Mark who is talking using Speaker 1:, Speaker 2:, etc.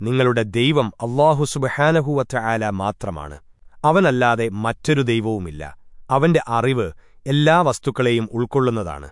Speaker 1: നിങ്ങളുടെ ദൈവം അള്ളാഹു സുബഹാനഹുവറ്റ ആല മാത്രമാണ്. അവനല്ലാതെ മറ്റൊരു ദൈവവുമില്ല. അവന്റെ അറിവ് എല്ലാ വസ്തുക്കളെയും ഉൾക്കൊള്ളുന്നതാണ്.